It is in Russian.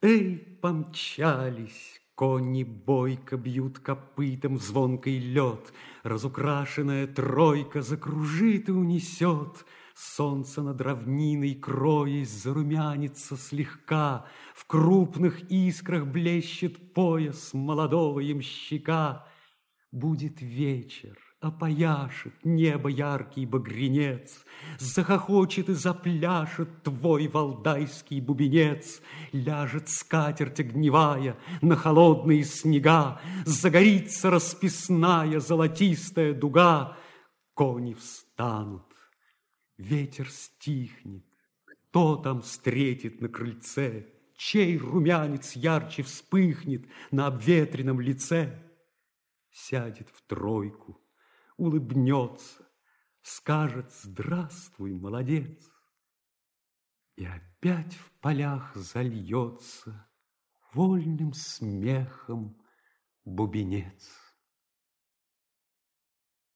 Эй, помчались, кони бойко бьют копытом в звонкий лед, Разукрашенная тройка закружит и унесет. Солнце над равниной, кроясь, зарумянится слегка, В крупных искрах блещет пояс молодого ямщика. Будет вечер, Опояшет небо яркий багренец, Захохочет и запляшет твой валдайский бубенец, Ляжет скатерть огневая на холодные снега, Загорится расписная золотистая дуга, Кони встанут, ветер стихнет, Кто там встретит на крыльце, Чей румянец ярче вспыхнет на обветренном лице? Сядет в тройку, улыбнется, скажет «Здравствуй, молодец!» И опять в полях зальется вольным смехом бубенец.